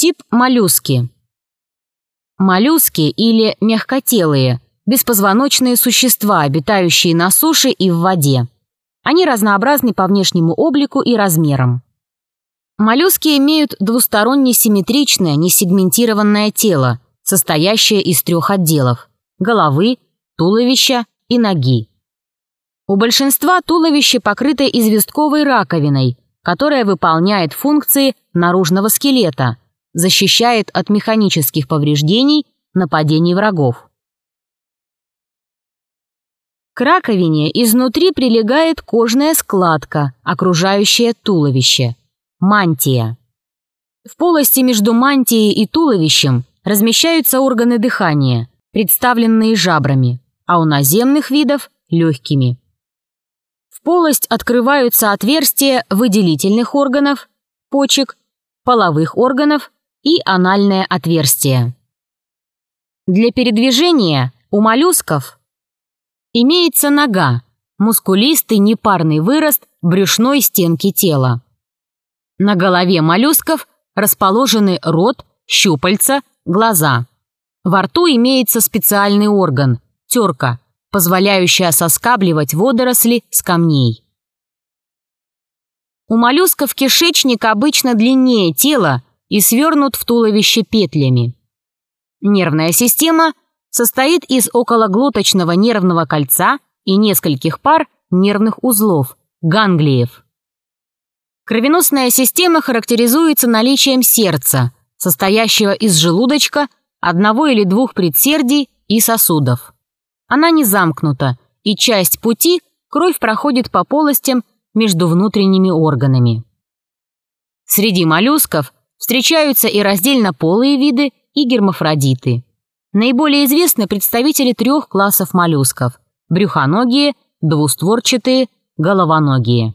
Тип моллюски. Моллюски или мягкотелые, беспозвоночные существа, обитающие на суше и в воде. Они разнообразны по внешнему облику и размерам. Моллюски имеют двусторонне симметричное, несегментированное тело, состоящее из трех отделов – головы, туловища и ноги. У большинства туловище покрыто известковой раковиной, которая выполняет функции наружного скелета, защищает от механических повреждений, нападений врагов. К раковине изнутри прилегает кожная складка, окружающая туловище – мантия. В полости между мантией и туловищем размещаются органы дыхания, представленные жабрами, а у наземных видов – легкими. В полость открываются отверстия выделительных органов, почек, половых органов и анальное отверстие. Для передвижения у моллюсков имеется нога, мускулистый непарный вырост брюшной стенки тела. На голове моллюсков расположены рот, щупальца, глаза. Во рту имеется специальный орган – терка, позволяющая соскабливать водоросли с камней. У моллюсков кишечник обычно длиннее тела и свернут в туловище петлями. Нервная система состоит из окологлоточного нервного кольца и нескольких пар нервных узлов – ганглиев. Кровеносная система характеризуется наличием сердца, состоящего из желудочка, одного или двух предсердий и сосудов. Она не замкнута, и часть пути кровь проходит по полостям между внутренними органами. Среди моллюсков встречаются и раздельно полые виды, и гермафродиты. Наиболее известны представители трех классов моллюсков – брюхоногие, двустворчатые, головоногие.